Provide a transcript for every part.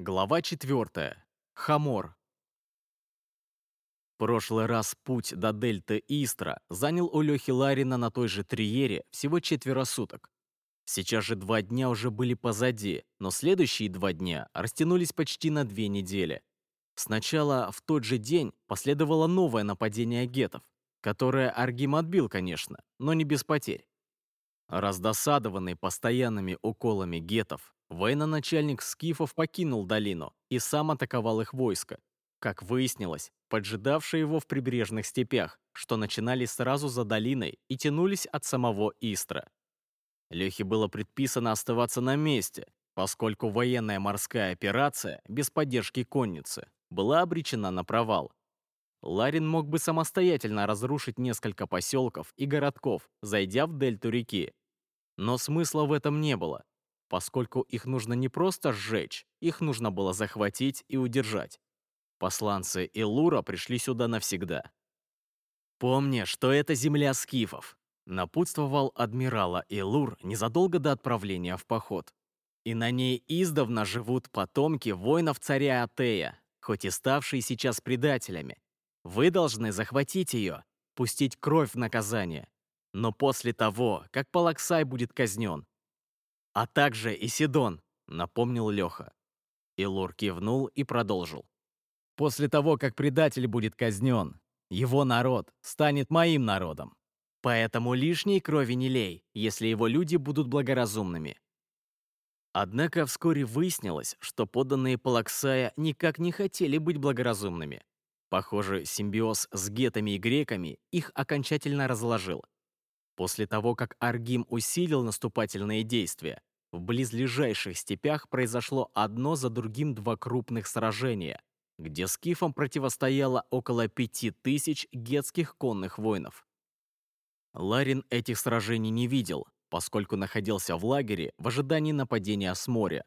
Глава 4. Хамор. Прошлый раз путь до дельты Истра занял у Лёхи Ларина на той же Триере всего четверо суток. Сейчас же два дня уже были позади, но следующие два дня растянулись почти на две недели. Сначала в тот же день последовало новое нападение гетов, которое Аргим отбил, конечно, но не без потерь. Раздосадованный постоянными уколами гетов, военачальник скифов покинул долину и сам атаковал их войско. Как выяснилось, поджидавшие его в прибрежных степях, что начинались сразу за долиной и тянулись от самого Истра. Лехе было предписано оставаться на месте, поскольку военная морская операция без поддержки конницы была обречена на провал. Ларин мог бы самостоятельно разрушить несколько поселков и городков, зайдя в дельту реки. Но смысла в этом не было, поскольку их нужно не просто сжечь, их нужно было захватить и удержать. Посланцы Илура пришли сюда навсегда. «Помни, что это земля скифов», напутствовал адмирала Илур незадолго до отправления в поход. И на ней издавна живут потомки воинов царя Атея, хоть и ставшие сейчас предателями. Вы должны захватить ее, пустить кровь в наказание. Но после того, как Палаксай будет казнен. А также и Сидон, напомнил Леха. Илур кивнул и продолжил. После того, как предатель будет казнен, его народ станет моим народом. Поэтому лишней крови не лей, если его люди будут благоразумными. Однако вскоре выяснилось, что подданные Палаксая никак не хотели быть благоразумными. Похоже, симбиоз с гетами и греками их окончательно разложил. После того, как Аргим усилил наступательные действия, в близлежащих степях произошло одно за другим два крупных сражения, где скифам противостояло около пяти тысяч гетских конных воинов. Ларин этих сражений не видел, поскольку находился в лагере в ожидании нападения с моря.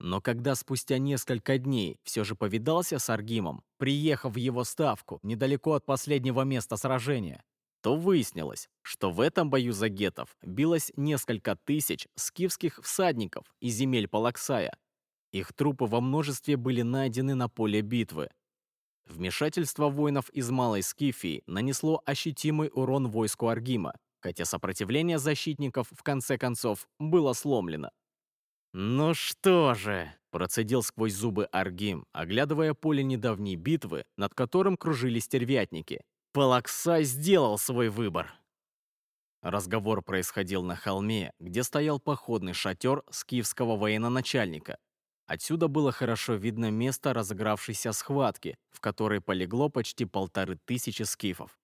Но когда спустя несколько дней все же повидался с Аргимом, приехав в его ставку недалеко от последнего места сражения, то выяснилось, что в этом бою за гетов билось несколько тысяч скифских всадников из земель Палаксая, их трупы во множестве были найдены на поле битвы. Вмешательство воинов из Малой Скифии нанесло ощутимый урон войску Аргима, хотя сопротивление защитников, в конце концов, было сломлено. «Ну что же», — процедил сквозь зубы Аргим, оглядывая поле недавней битвы, над которым кружили стервятники. «Палаксай сделал свой выбор». Разговор происходил на холме, где стоял походный шатер скифского военачальника, Отсюда было хорошо видно место разыгравшейся схватки, в которой полегло почти полторы тысячи скифов.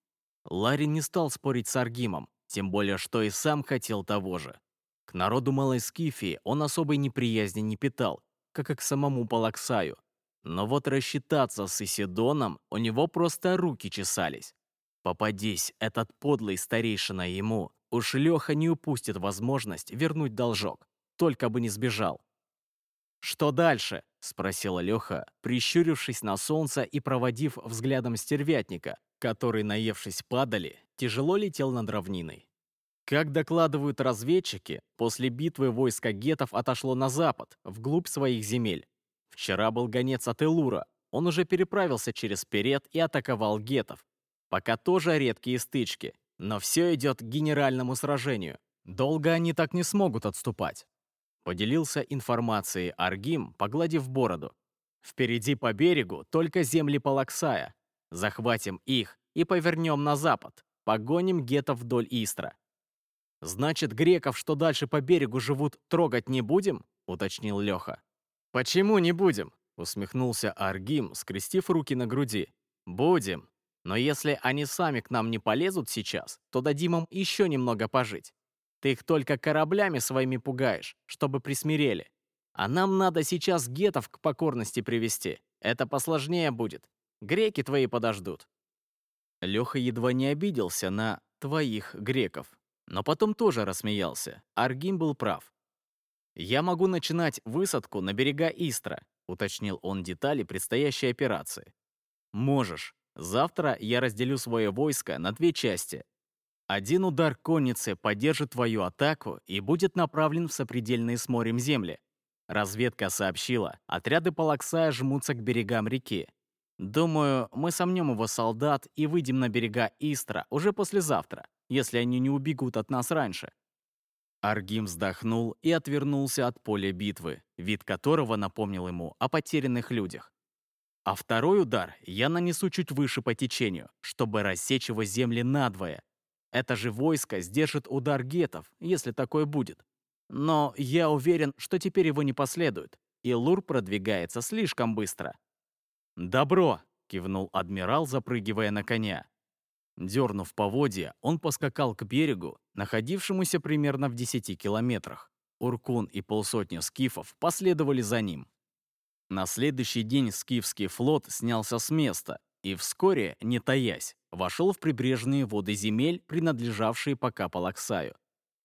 Ларри не стал спорить с Аргимом, тем более что и сам хотел того же. К народу Малой Скифии он особой неприязни не питал, как и к самому Палаксаю. Но вот рассчитаться с Исидоном у него просто руки чесались. Попадись этот подлый старейшина ему, уж Леха не упустит возможность вернуть должок, только бы не сбежал. «Что дальше?» — спросила Леха, прищурившись на солнце и проводив взглядом стервятника, который, наевшись падали, тяжело летел над равниной. Как докладывают разведчики, после битвы войско гетов отошло на запад, вглубь своих земель. Вчера был гонец от Элура, он уже переправился через Перет и атаковал гетов. Пока тоже редкие стычки, но все идет к генеральному сражению. Долго они так не смогут отступать. Поделился информацией Аргим, погладив бороду. Впереди по берегу только земли Палаксая. Захватим их и повернем на запад. Погоним гетов вдоль Истра. «Значит, греков, что дальше по берегу живут, трогать не будем?» — уточнил Леха. «Почему не будем?» — усмехнулся Аргим, скрестив руки на груди. «Будем. Но если они сами к нам не полезут сейчас, то дадим им еще немного пожить. Ты их только кораблями своими пугаешь, чтобы присмирели. А нам надо сейчас гетов к покорности привести. Это посложнее будет. Греки твои подождут». Леха едва не обиделся на «твоих греков», но потом тоже рассмеялся. Аргим был прав. «Я могу начинать высадку на берега Истра», уточнил он детали предстоящей операции. «Можешь. Завтра я разделю свое войско на две части. Один удар конницы поддержит твою атаку и будет направлен в сопредельные с морем земли. Разведка сообщила, отряды Палаксая жмутся к берегам реки. Думаю, мы сомнем его солдат и выйдем на берега Истра уже послезавтра, если они не убегут от нас раньше. Аргим вздохнул и отвернулся от поля битвы, вид которого напомнил ему о потерянных людях. А второй удар я нанесу чуть выше по течению, чтобы рассечь его земли надвое. Это же войско сдержит удар гетов, если такое будет. Но я уверен, что теперь его не последует, и Лур продвигается слишком быстро. «Добро!» — кивнул адмирал, запрыгивая на коня. Дернув поводья, он поскакал к берегу, находившемуся примерно в 10 километрах. Уркун и полсотни скифов последовали за ним. На следующий день скифский флот снялся с места и вскоре, не таясь, вошел в прибрежные воды земель, принадлежавшие пока Палаксаю.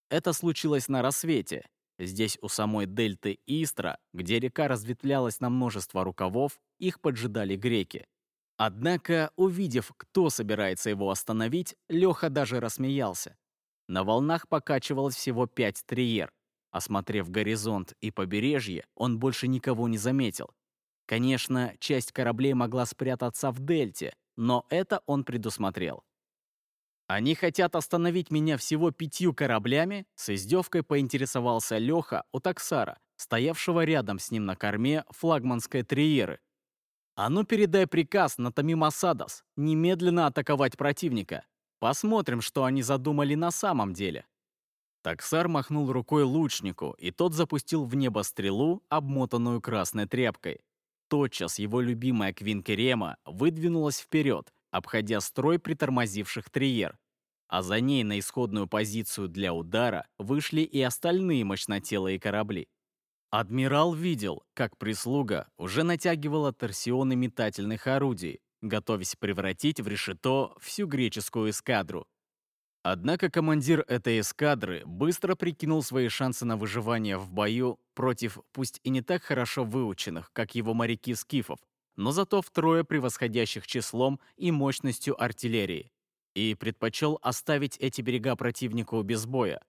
Это случилось на рассвете. Здесь, у самой дельты Истра, где река разветвлялась на множество рукавов, их поджидали греки. Однако, увидев, кто собирается его остановить, Леха даже рассмеялся. На волнах покачивалось всего пять триер. Осмотрев горизонт и побережье, он больше никого не заметил. Конечно, часть кораблей могла спрятаться в дельте, но это он предусмотрел. «Они хотят остановить меня всего пятью кораблями?» С издевкой поинтересовался Леха у таксара, стоявшего рядом с ним на корме флагманской триеры, а ну передай приказ на Тамимасадас немедленно атаковать противника. Посмотрим, что они задумали на самом деле. Таксар махнул рукой лучнику, и тот запустил в небо стрелу, обмотанную красной тряпкой. Тотчас его любимая Квинкерема выдвинулась вперед, обходя строй притормозивших триер. А за ней на исходную позицию для удара вышли и остальные мощнотелые корабли. Адмирал видел, как прислуга уже натягивала торсионы метательных орудий, готовясь превратить в решето всю греческую эскадру. Однако командир этой эскадры быстро прикинул свои шансы на выживание в бою против пусть и не так хорошо выученных, как его моряки-скифов, но зато втрое превосходящих числом и мощностью артиллерии, и предпочел оставить эти берега противнику без боя,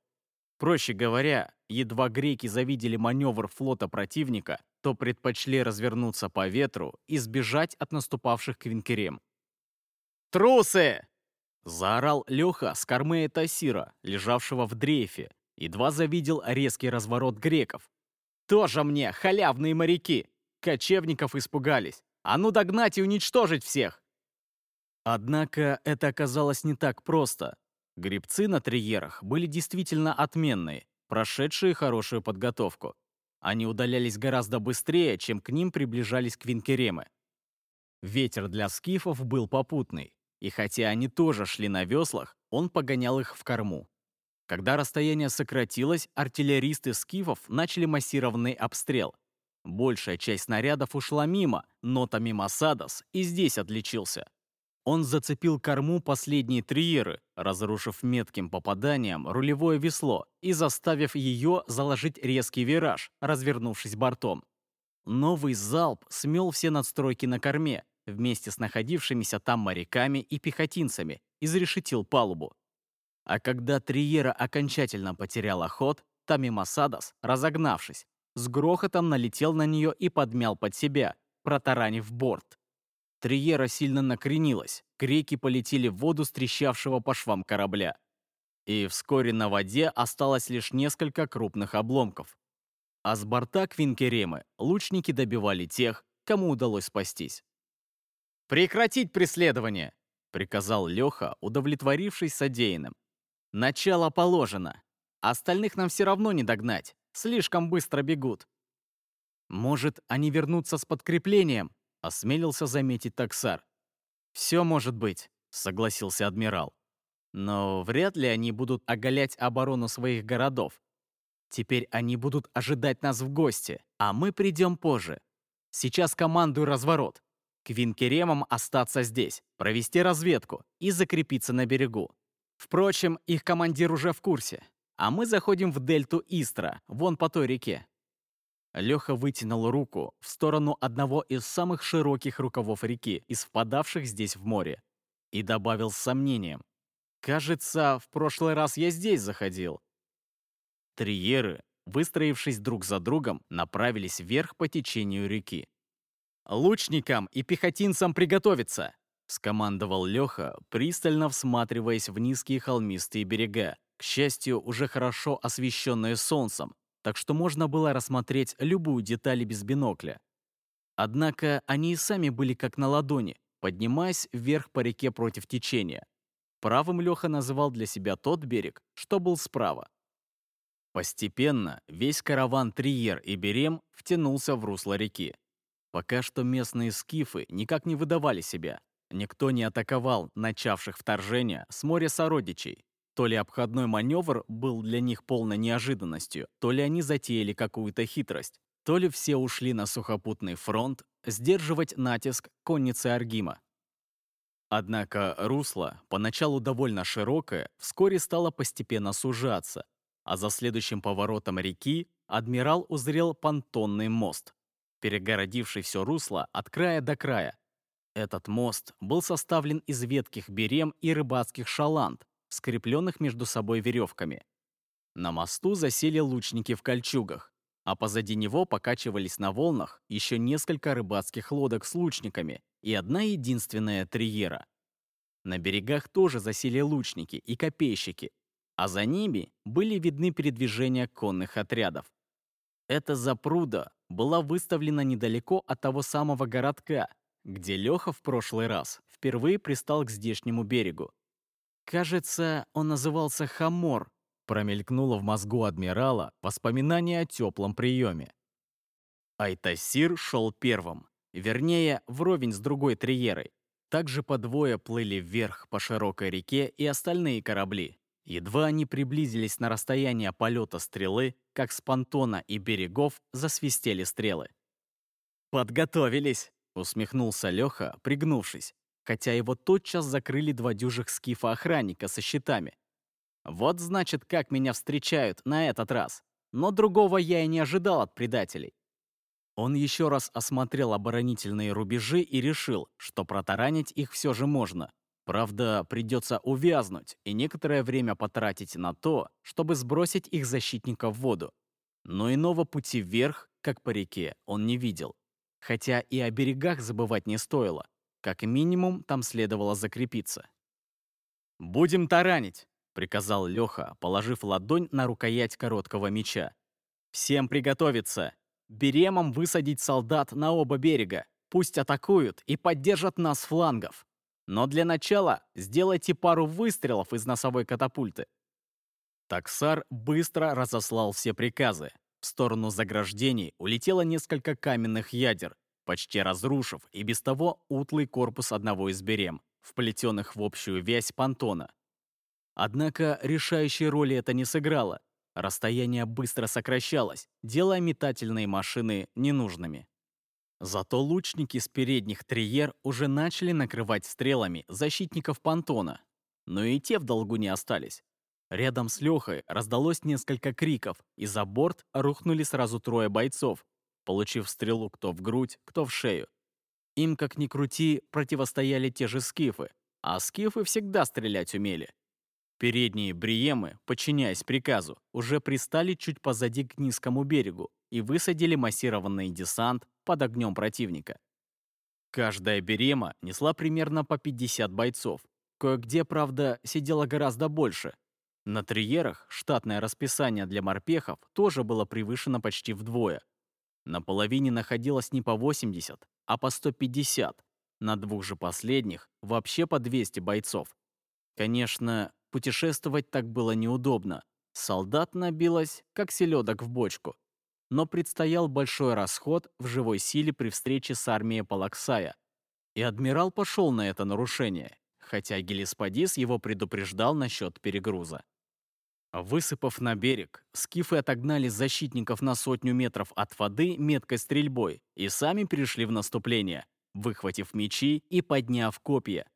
Проще говоря, едва греки завидели маневр флота противника, то предпочли развернуться по ветру и сбежать от наступавших квинкерем. «Трусы!» — заорал Леха с кормы Тасира, лежавшего в дрейфе, едва завидел резкий разворот греков. «Тоже мне, халявные моряки! Кочевников испугались! А ну догнать и уничтожить всех!» Однако это оказалось не так просто. Грибцы на триерах были действительно отменные, прошедшие хорошую подготовку. Они удалялись гораздо быстрее, чем к ним приближались квинкеремы. Ветер для скифов был попутный, и хотя они тоже шли на веслах, он погонял их в корму. Когда расстояние сократилось, артиллеристы скифов начали массированный обстрел. Большая часть снарядов ушла мимо, но Тамимасадос и здесь отличился. Он зацепил корму последние триеры, разрушив метким попаданием рулевое весло и заставив ее заложить резкий вираж, развернувшись бортом. Новый залп смел все надстройки на корме, вместе с находившимися там моряками и пехотинцами, изрешетил палубу. А когда Триера окончательно потеряла ход, Тами Масадос, разогнавшись, с грохотом налетел на нее и подмял под себя, протаранив борт. Триера сильно накренилась, греки полетели в воду с трещавшего по швам корабля. И вскоре на воде осталось лишь несколько крупных обломков. А с борта Квинкеремы лучники добивали тех, кому удалось спастись. «Прекратить преследование!» — приказал Леха, удовлетворившись содеянным. «Начало положено. Остальных нам все равно не догнать. Слишком быстро бегут. Может, они вернутся с подкреплением?» — осмелился заметить таксар. «Все может быть», — согласился адмирал. «Но вряд ли они будут оголять оборону своих городов. Теперь они будут ожидать нас в гости, а мы придем позже. Сейчас командую разворот. К Винкеремам остаться здесь, провести разведку и закрепиться на берегу. Впрочем, их командир уже в курсе. А мы заходим в дельту Истра, вон по той реке. Леха вытянул руку в сторону одного из самых широких рукавов реки, из здесь в море, и добавил с сомнением. «Кажется, в прошлый раз я здесь заходил». Триеры выстроившись друг за другом, направились вверх по течению реки. «Лучникам и пехотинцам приготовиться!» — скомандовал Леха, пристально всматриваясь в низкие холмистые берега, к счастью, уже хорошо освещенные солнцем, так что можно было рассмотреть любую деталь без бинокля. Однако они и сами были как на ладони, поднимаясь вверх по реке против течения. Правым Леха называл для себя тот берег, что был справа. Постепенно весь караван Триер и Берем втянулся в русло реки. Пока что местные скифы никак не выдавали себя. Никто не атаковал начавших вторжение с моря сородичей. То ли обходной маневр был для них полной неожиданностью, то ли они затеяли какую-то хитрость, то ли все ушли на сухопутный фронт сдерживать натиск конницы Аргима. Однако русло, поначалу довольно широкое, вскоре стало постепенно сужаться, а за следующим поворотом реки адмирал узрел понтонный мост, перегородивший все русло от края до края. Этот мост был составлен из ветких берем и рыбацких шаланд, скрепленных между собой веревками. На мосту засели лучники в кольчугах, а позади него покачивались на волнах еще несколько рыбацких лодок с лучниками и одна единственная триера. На берегах тоже засели лучники и копейщики, а за ними были видны передвижения конных отрядов. Эта запруда была выставлена недалеко от того самого городка, где Леха в прошлый раз впервые пристал к здешнему берегу. Кажется, он назывался Хамор, промелькнуло в мозгу адмирала воспоминание о теплом приеме. Айтасир шел первым, вернее, вровень с другой триерой. Также по двое плыли вверх по широкой реке и остальные корабли. Едва они приблизились на расстояние полета стрелы, как с понтона и берегов засвистели стрелы. «Подготовились!» — усмехнулся Леха, пригнувшись, хотя его тотчас закрыли два дюжих скифа охранника со щитами. «Вот значит, как меня встречают на этот раз. Но другого я и не ожидал от предателей. Он еще раз осмотрел оборонительные рубежи и решил, что протаранить их все же можно. Правда, придется увязнуть и некоторое время потратить на то, чтобы сбросить их защитника в воду. Но иного пути вверх, как по реке, он не видел. Хотя и о берегах забывать не стоило. Как минимум, там следовало закрепиться. «Будем таранить!» — приказал Леха, положив ладонь на рукоять короткого меча. «Всем приготовиться! Беремом высадить солдат на оба берега. Пусть атакуют и поддержат нас флангов. Но для начала сделайте пару выстрелов из носовой катапульты. Таксар быстро разослал все приказы. В сторону заграждений улетело несколько каменных ядер, почти разрушив и без того утлый корпус одного из берем, вплетенных в общую вязь понтона. Однако решающей роли это не сыграло. Расстояние быстро сокращалось, делая метательные машины ненужными. Зато лучники с передних триер уже начали накрывать стрелами защитников понтона. Но и те в долгу не остались. Рядом с Лехой раздалось несколько криков, и за борт рухнули сразу трое бойцов, получив стрелу кто в грудь, кто в шею. Им, как ни крути, противостояли те же скифы, а скифы всегда стрелять умели. Передние бриемы, подчиняясь приказу, уже пристали чуть позади к низкому берегу и высадили массированный десант под огнем противника. Каждая берема несла примерно по 50 бойцов. Кое-где, правда, сидело гораздо больше. На триерах штатное расписание для морпехов тоже было превышено почти вдвое. На половине находилось не по 80, а по 150. На двух же последних вообще по 200 бойцов. Конечно, Путешествовать так было неудобно. Солдат набилось, как селедок в бочку. Но предстоял большой расход в живой силе при встрече с армией Палаксая. И адмирал пошел на это нарушение, хотя Гелиспадис его предупреждал насчет перегруза. Высыпав на берег, скифы отогнали защитников на сотню метров от воды меткой стрельбой и сами перешли в наступление, выхватив мечи и подняв копья.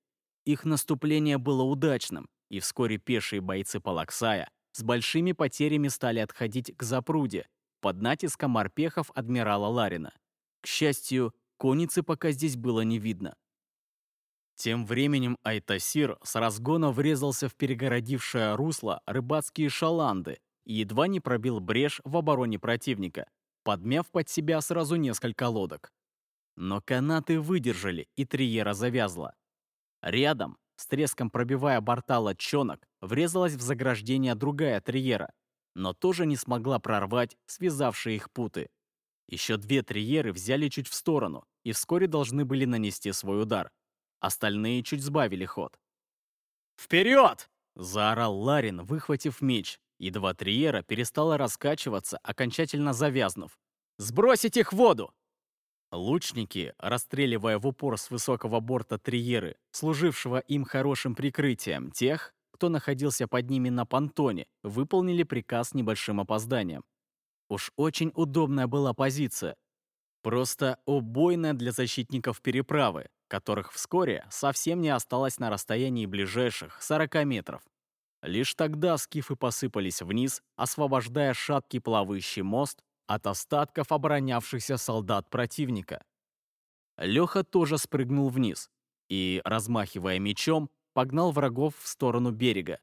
Их наступление было удачным, и вскоре пешие бойцы Палаксая с большими потерями стали отходить к запруде под натиском морпехов адмирала Ларина. К счастью, конницы пока здесь было не видно. Тем временем Айтасир с разгона врезался в перегородившее русло рыбацкие шаланды, и едва не пробил брешь в обороне противника, подмяв под себя сразу несколько лодок. Но канаты выдержали, и триера завязла. Рядом, с треском пробивая борта лодчонок, врезалась в заграждение другая триера, но тоже не смогла прорвать связавшие их путы. Еще две триеры взяли чуть в сторону и вскоре должны были нанести свой удар. Остальные чуть сбавили ход. «Вперед!» — заорал Ларин, выхватив меч, и два триера перестала раскачиваться, окончательно завязнув. «Сбросить их в воду!» Лучники, расстреливая в упор с высокого борта триеры, служившего им хорошим прикрытием тех, кто находился под ними на понтоне, выполнили приказ с небольшим опозданием. Уж очень удобная была позиция. Просто убойная для защитников переправы, которых вскоре совсем не осталось на расстоянии ближайших 40 метров. Лишь тогда скифы посыпались вниз, освобождая шаткий плавающий мост от остатков оборонявшихся солдат противника. Леха тоже спрыгнул вниз и, размахивая мечом, погнал врагов в сторону берега.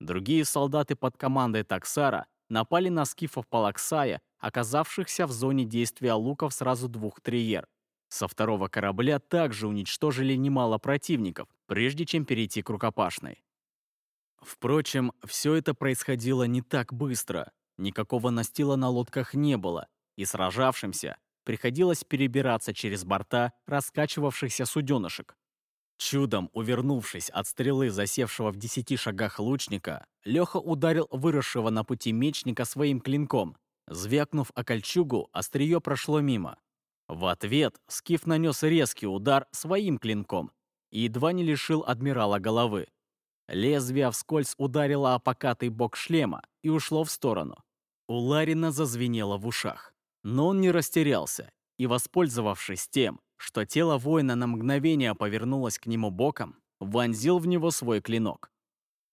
Другие солдаты под командой Таксара напали на скифов Палаксая, оказавшихся в зоне действия луков сразу двух триер. Со второго корабля также уничтожили немало противников, прежде чем перейти к рукопашной. Впрочем, все это происходило не так быстро. Никакого настила на лодках не было, и сражавшимся приходилось перебираться через борта раскачивавшихся суденышек. Чудом увернувшись от стрелы засевшего в десяти шагах лучника, Леха ударил выросшего на пути мечника своим клинком. Звякнув о кольчугу, острие прошло мимо. В ответ Скиф нанес резкий удар своим клинком и едва не лишил адмирала головы. Лезвие вскользь ударило о покатый бок шлема и ушло в сторону. У Ларина зазвенело в ушах. Но он не растерялся и, воспользовавшись тем, что тело воина на мгновение повернулось к нему боком, вонзил в него свой клинок.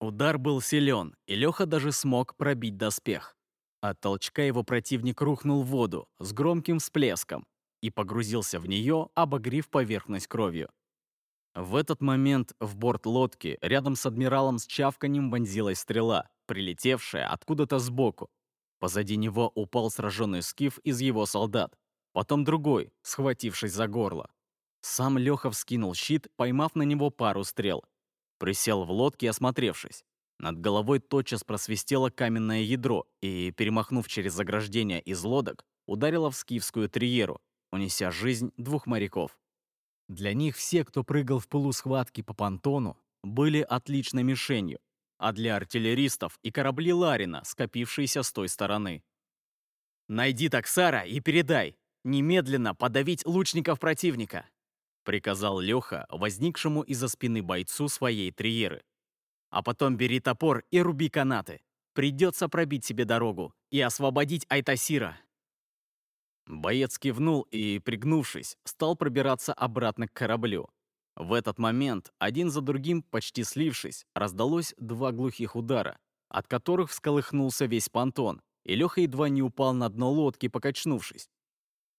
Удар был силен, и Леха даже смог пробить доспех. От толчка его противник рухнул в воду с громким всплеском и погрузился в нее, обогрив поверхность кровью. В этот момент в борт лодки рядом с адмиралом с чавканем вонзилась стрела, прилетевшая откуда-то сбоку. Позади него упал сраженный скиф из его солдат, потом другой, схватившись за горло. Сам Леха вскинул щит, поймав на него пару стрел. Присел в лодке, осмотревшись. Над головой тотчас просвистело каменное ядро и, перемахнув через заграждение из лодок, ударило в скифскую триеру, унеся жизнь двух моряков. Для них все, кто прыгал в полусхватке по понтону, были отличной мишенью, а для артиллеристов и корабли Ларина, скопившиеся с той стороны. «Найди таксара и передай! Немедленно подавить лучников противника!» приказал Леха возникшему из-за спины бойцу своей триеры. «А потом бери топор и руби канаты. Придется пробить себе дорогу и освободить Айтасира». Боец кивнул и, пригнувшись, стал пробираться обратно к кораблю. В этот момент, один за другим, почти слившись, раздалось два глухих удара, от которых всколыхнулся весь понтон, и Леха едва не упал на дно лодки, покачнувшись.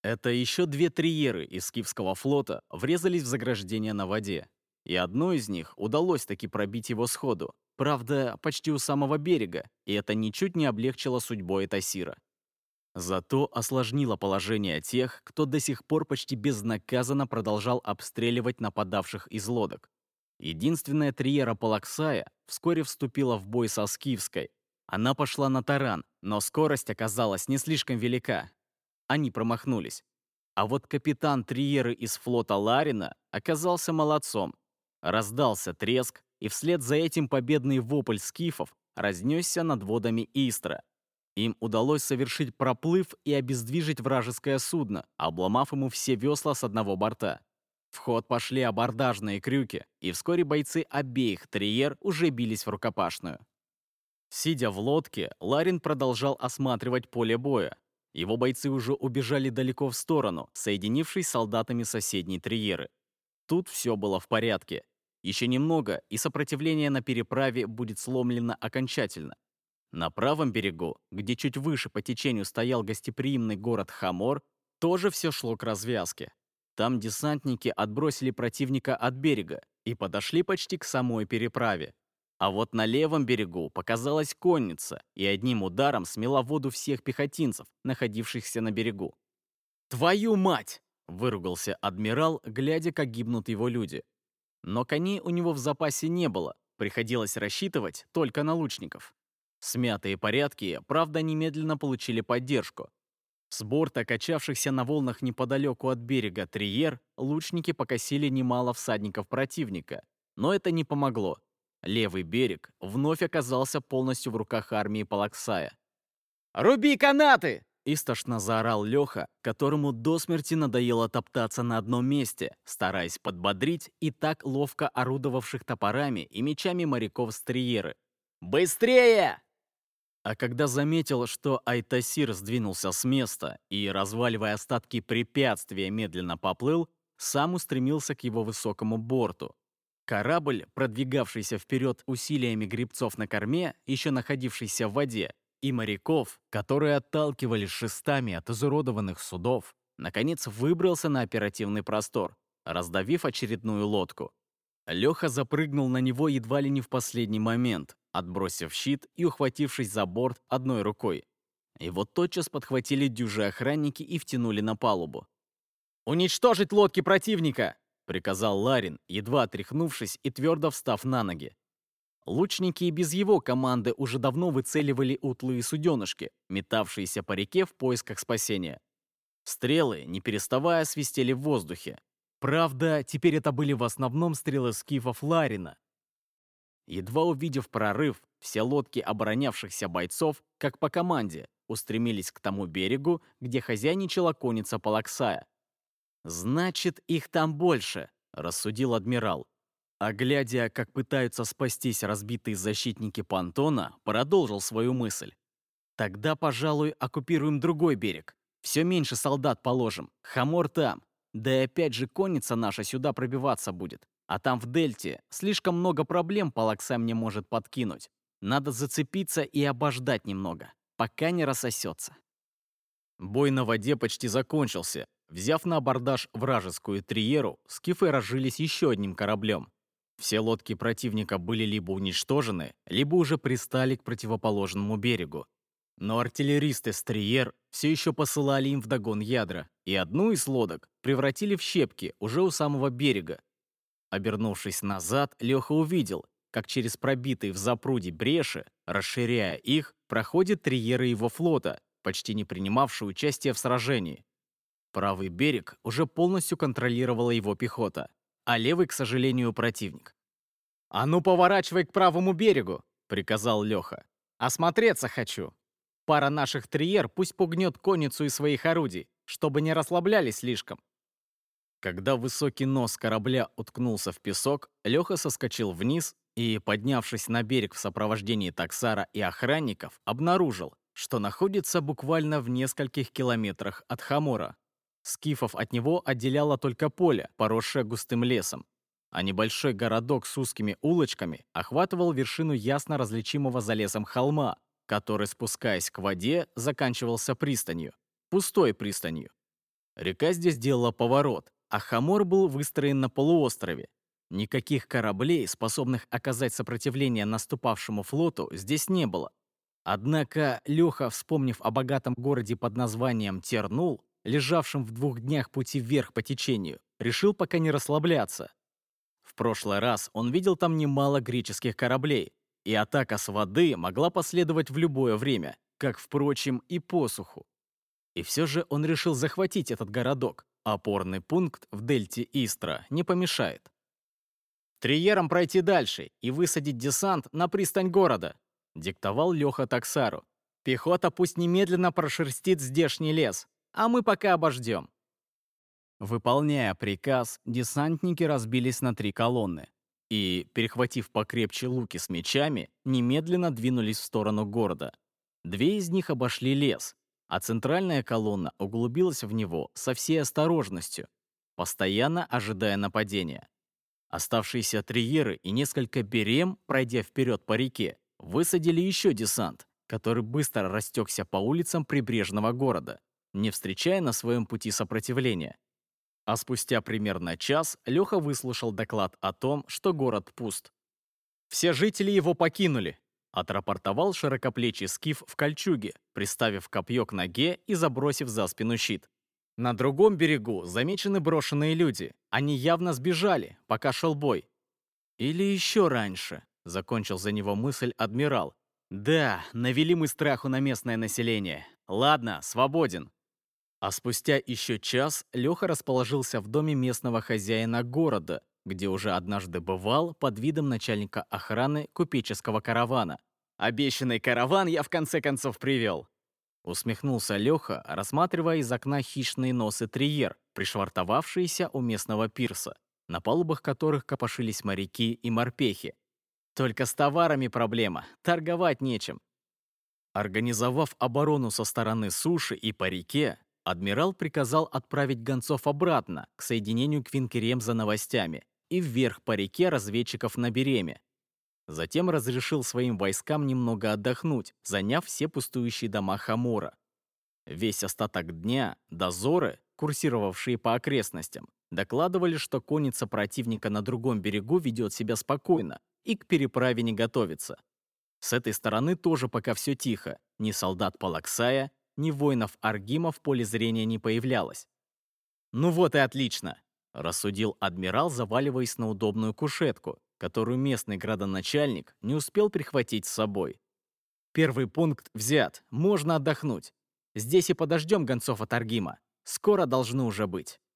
Это еще две триеры из Скифского флота врезались в заграждение на воде. И одной из них удалось таки пробить его сходу. Правда, почти у самого берега, и это ничуть не облегчило судьбу Этасира. Зато осложнило положение тех, кто до сих пор почти безнаказанно продолжал обстреливать нападавших из лодок. Единственная триера Палаксая вскоре вступила в бой со Скифской. Она пошла на таран, но скорость оказалась не слишком велика, они промахнулись. А вот капитан Триеры из флота Ларина оказался молодцом. Раздался треск, и вслед за этим победный вопль скифов разнесся над водами Истра. Им удалось совершить проплыв и обездвижить вражеское судно, обломав ему все весла с одного борта. В ход пошли абордажные крюки, и вскоре бойцы обеих триер уже бились в рукопашную. Сидя в лодке, Ларин продолжал осматривать поле боя, его бойцы уже убежали далеко в сторону, соединившись с солдатами соседней триеры. Тут все было в порядке. Еще немного, и сопротивление на переправе будет сломлено окончательно. На правом берегу, где чуть выше по течению стоял гостеприимный город Хамор, тоже все шло к развязке. Там десантники отбросили противника от берега и подошли почти к самой переправе. А вот на левом берегу показалась конница и одним ударом смела воду всех пехотинцев, находившихся на берегу. «Твою мать!» — выругался адмирал, глядя, как гибнут его люди. Но коней у него в запасе не было, приходилось рассчитывать только на лучников. Смятые порядки, правда, немедленно получили поддержку. С борта качавшихся на волнах неподалеку от берега Триер лучники покосили немало всадников противника, но это не помогло. Левый берег вновь оказался полностью в руках армии Палаксая. «Руби канаты!» — истошно заорал Леха, которому до смерти надоело топтаться на одном месте, стараясь подбодрить и так ловко орудовавших топорами и мечами моряков с триеры. «Быстрее!» А когда заметил, что Айтасир сдвинулся с места и, разваливая остатки препятствия, медленно поплыл, сам устремился к его высокому борту. Корабль, продвигавшийся вперед усилиями грибцов на корме, еще находившийся в воде, и моряков, которые отталкивались шестами от изуродованных судов, наконец выбрался на оперативный простор, раздавив очередную лодку. Леха запрыгнул на него едва ли не в последний момент, отбросив щит и ухватившись за борт одной рукой. Его тотчас подхватили дюжи охранники и втянули на палубу. «Уничтожить лодки противника!» — приказал Ларин, едва отряхнувшись и твердо встав на ноги. Лучники и без его команды уже давно выцеливали утлые суденышки, метавшиеся по реке в поисках спасения. Стрелы, не переставая, свистели в воздухе. Правда, теперь это были в основном стрелы скифов Ларина. Едва увидев прорыв, все лодки оборонявшихся бойцов, как по команде, устремились к тому берегу, где хозяйничала конница Палаксая. «Значит, их там больше», — рассудил адмирал. А глядя, как пытаются спастись разбитые защитники понтона, продолжил свою мысль. «Тогда, пожалуй, оккупируем другой берег. Все меньше солдат положим. Хамор там. Да и опять же конница наша сюда пробиваться будет. А там в дельте слишком много проблем Палакса мне может подкинуть. Надо зацепиться и обождать немного, пока не рассосется». Бой на воде почти закончился, Взяв на абордаж вражескую триеру, скифы разжились еще одним кораблем. Все лодки противника были либо уничтожены, либо уже пристали к противоположному берегу. Но артиллеристы с триер все еще посылали им вдогон ядра, и одну из лодок превратили в щепки уже у самого берега. Обернувшись назад, Леха увидел, как через пробитые в запруде бреши, расширяя их, проходят триеры его флота, почти не принимавшие участие в сражении. Правый берег уже полностью контролировала его пехота, а левый, к сожалению, противник. «А ну, поворачивай к правому берегу!» — приказал Леха. «Осмотреться хочу. Пара наших триер пусть пугнет конницу из своих орудий, чтобы не расслаблялись слишком». Когда высокий нос корабля уткнулся в песок, Леха соскочил вниз и, поднявшись на берег в сопровождении таксара и охранников, обнаружил, что находится буквально в нескольких километрах от Хамора. Скифов от него отделяло только поле, поросшее густым лесом, а небольшой городок с узкими улочками охватывал вершину ясно различимого за лесом холма, который, спускаясь к воде, заканчивался пристанью, пустой пристанью. Река здесь делала поворот, а Хамор был выстроен на полуострове. Никаких кораблей, способных оказать сопротивление наступавшему флоту, здесь не было. Однако Леха, вспомнив о богатом городе под названием Тернул, лежавшим в двух днях пути вверх по течению, решил пока не расслабляться. В прошлый раз он видел там немало греческих кораблей, и атака с воды могла последовать в любое время, как, впрочем, и посуху. И все же он решил захватить этот городок. Опорный пункт в дельте Истра не помешает. «Триером пройти дальше и высадить десант на пристань города», диктовал Леха Таксару. «Пехота пусть немедленно прошерстит здешний лес, а мы пока обождем». Выполняя приказ, десантники разбились на три колонны и, перехватив покрепче луки с мечами, немедленно двинулись в сторону города. Две из них обошли лес, а центральная колонна углубилась в него со всей осторожностью, постоянно ожидая нападения. Оставшиеся триеры и несколько берем, пройдя вперед по реке, высадили еще десант, который быстро растекся по улицам прибрежного города не встречая на своем пути сопротивления. А спустя примерно час Леха выслушал доклад о том, что город пуст. Все жители его покинули, отрапортовал широкоплечий скиф в кольчуге, приставив копье к ноге и забросив за спину щит. На другом берегу замечены брошенные люди. Они явно сбежали, пока шел бой. Или еще раньше, закончил за него мысль адмирал. Да, навели мы страху на местное население. Ладно, свободен. А спустя еще час Леха расположился в доме местного хозяина города, где уже однажды бывал под видом начальника охраны купеческого каравана. «Обещанный караван я в конце концов привел!» Усмехнулся Леха, рассматривая из окна хищные носы триер, пришвартовавшиеся у местного пирса, на палубах которых копошились моряки и морпехи. Только с товарами проблема, торговать нечем. Организовав оборону со стороны суши и по реке, адмирал приказал отправить гонцов обратно к соединению Квинкерем за новостями и вверх по реке разведчиков на Береме. Затем разрешил своим войскам немного отдохнуть, заняв все пустующие дома Хамора. Весь остаток дня дозоры, курсировавшие по окрестностям, докладывали, что конница противника на другом берегу ведет себя спокойно и к переправе не готовится. С этой стороны тоже пока все тихо. Ни солдат Палаксая, ни воинов Аргима в поле зрения не появлялось. «Ну вот и отлично!» – рассудил адмирал, заваливаясь на удобную кушетку, которую местный градоначальник не успел прихватить с собой. «Первый пункт взят, можно отдохнуть. Здесь и подождем гонцов от Аргима. Скоро должны уже быть».